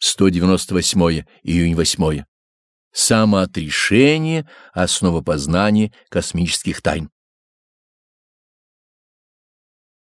198 июнь 8. Самоотрешение — основа познания космических тайн.